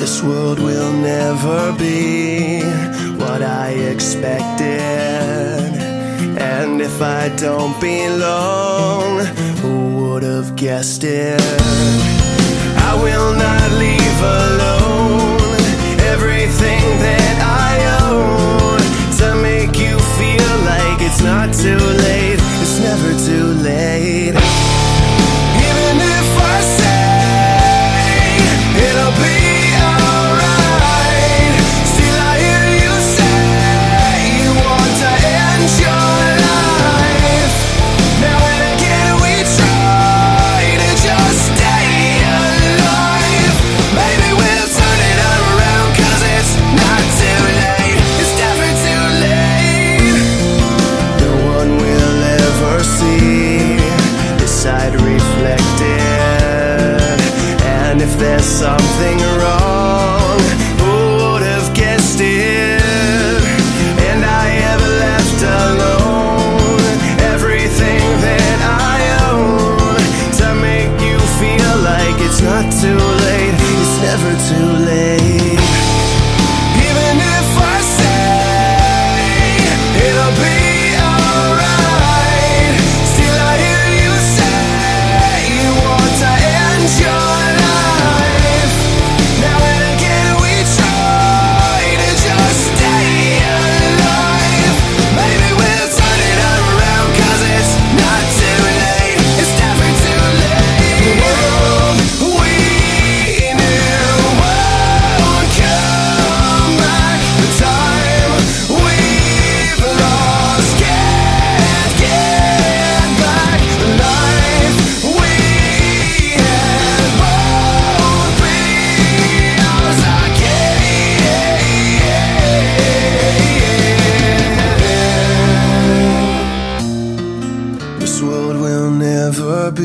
This world will never be what I expected. And if I don't belong, who would have guessed it? there's something wrong.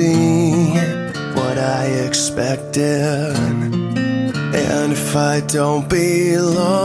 be what I expected. And if I don't belong,